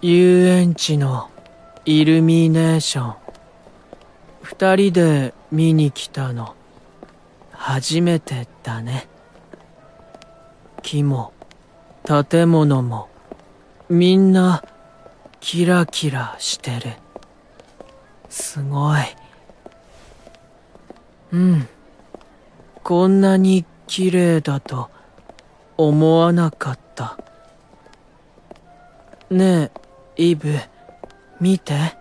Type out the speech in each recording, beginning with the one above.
遊園地のイルミネーション。二人で見に来たの。初めてだね。木も建物も。みんなキラキラしてる。すごい。うん。こんなに綺麗だと思わなかった。ねえイブ見て。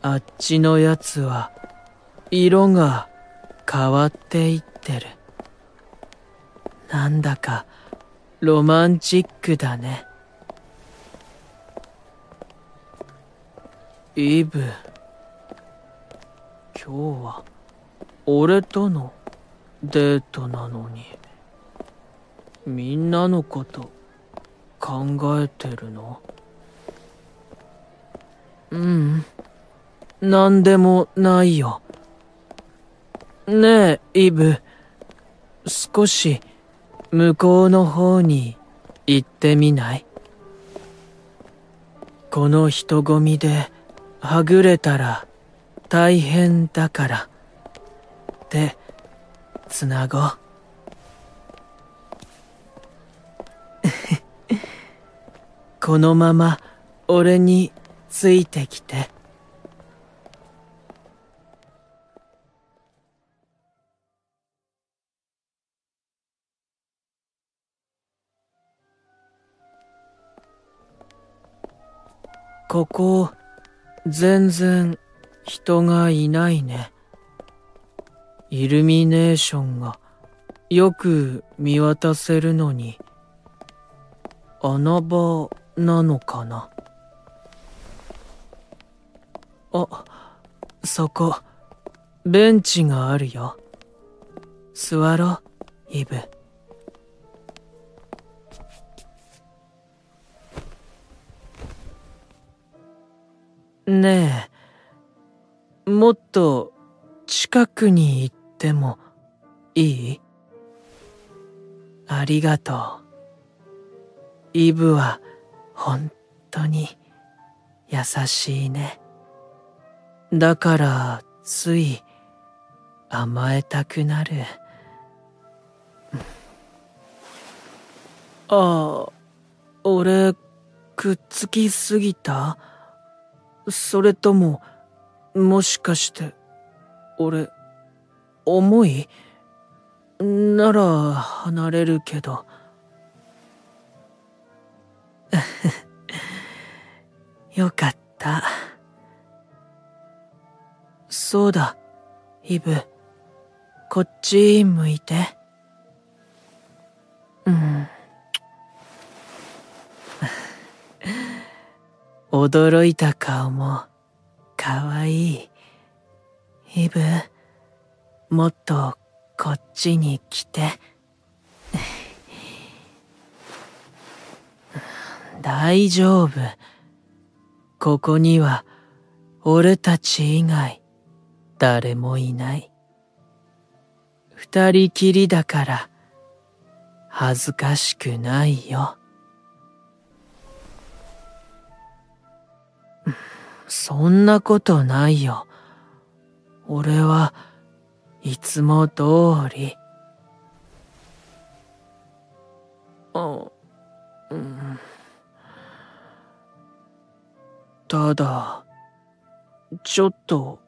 あっちのやつは色が変わっていってる。なんだかロマンチックだね。イブ今日は俺とのデートなのに。みんなのこと考えてるの？うん。何でもないよ。ねえイブ。少し向こうの方に行ってみない？この人混みではぐれたら大変だから。でつなごう。このまま俺についてきて。ここ、全然人がいないね。イルミネーションがよく見渡せるのに、穴場なのかな。あ、そこ、ベンチがあるよ。座ろう、イブ。ねえ、もっと近くに行ってもいい？ありがとう。イブは本当に優しいね。だからつい甘えたくなる。ああ、俺くっつきすぎた？それとも、もしかして、俺、重い？なら離れるけど。よかった。そうだ、イブ。こっち向いて。うん。驚いた顔も、かわいい。イブ、もっとこっちに来て。大丈夫。ここには、俺たち以外、誰もいない。二人きりだから、恥ずかしくないよ。そんなことないよ。俺はいつも通り。あ、うん。ただ、ちょっと、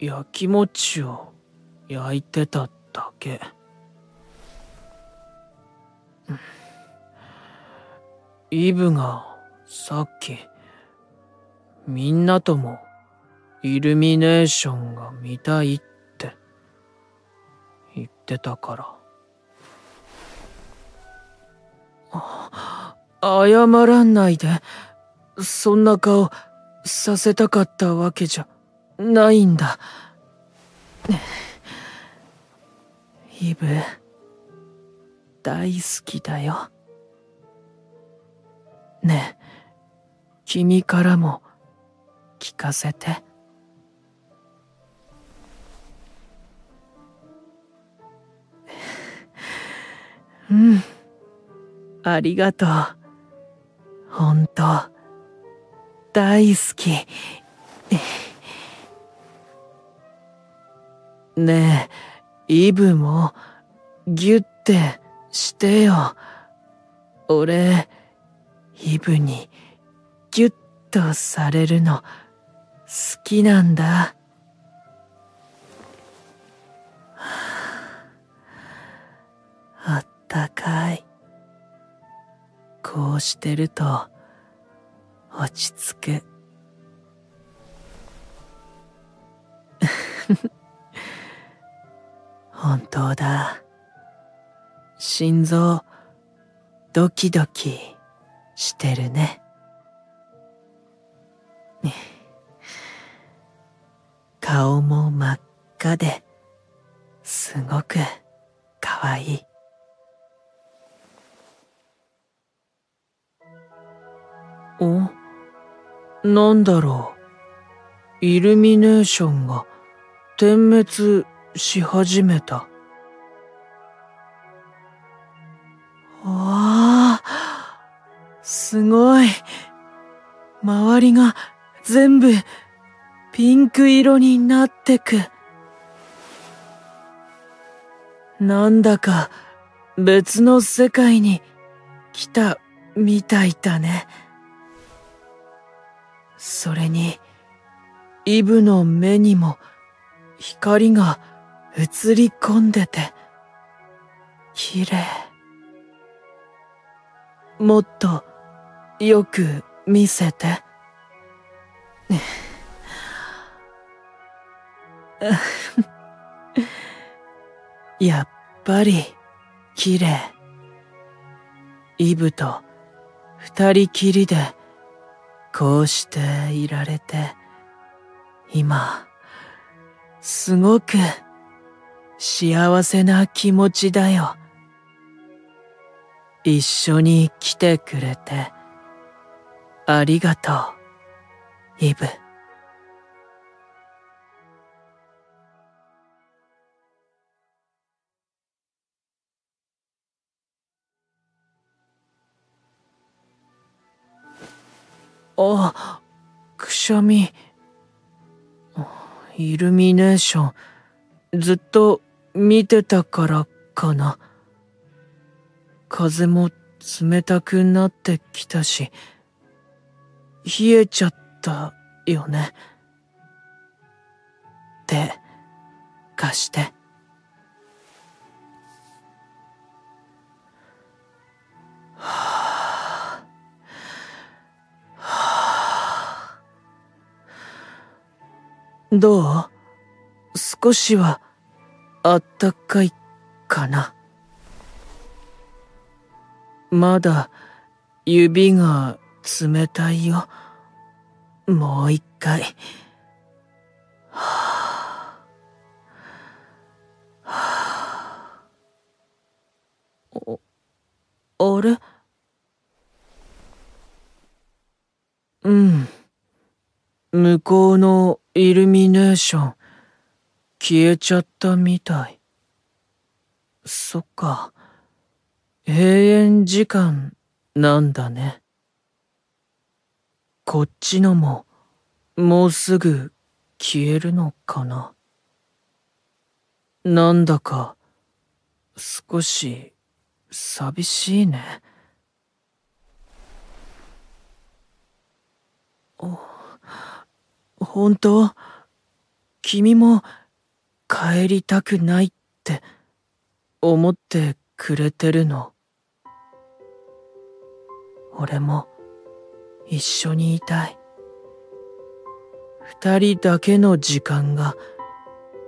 焼き餅を焼いてただけ。イブがさっき、みんなともイルミネーションが見たいって言ってたから。謝らないで。そんな顔させたかったわけじゃないんだ。イブ、大好きだよ。ねえ、君からも聞かせて。うん。ありがとう。ほんと、大好き。ねえ、イブも、ギュってしてよ。俺、イブに、ギュッとされるの、好きなんだ。あったかい。こうしてると、落ち着く。本当だ。心臓、ドキドキしてるね。顔も真っ赤で、すごくかわいい。おなんだろう。イルミネーションが点滅し始めた。わあ、すごい。周りが全部ピンク色になってく。なんだか別の世界に来たみたいだね。それに、イブの目にも光が映り込んでて、綺麗。もっとよく見せて。やっぱり綺麗。イブと二人きりでこうしていられて、今、すごく幸せな気持ちだよ。一緒に来てくれて、ありがとう、イブ。あ、くしゃみ。イルミネーション、ずっと見てたからかな。風も冷たくなってきたし、冷えちゃったよね。手、貸して。どう？少しはあったかいかなまだ指が冷たいよ。もう一回。はあ、はあ、あれ？うん。向こうのイルミネーション、消えちゃったみたい。そっか。閉園時間なんだね。こっちのも、もうすぐ消えるのかな。なんだか、少し、寂しいね。お。本当？君も帰りたくないって思ってくれてるの。俺も一緒にいたい。二人だけの時間が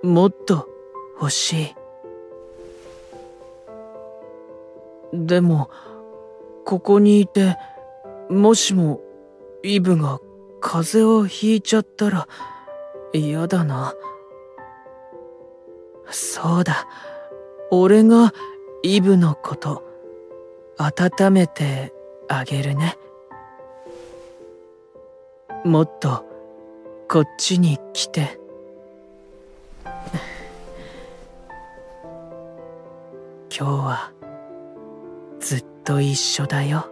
もっと欲しい。でも、ここにいて、もしもイブが風邪をひいちゃったら嫌だな。そうだ。俺がイブのこと温めてあげるね。もっとこっちに来て。今日はずっと一緒だよ。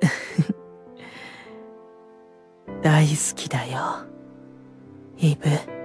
大好きだよ。イブ。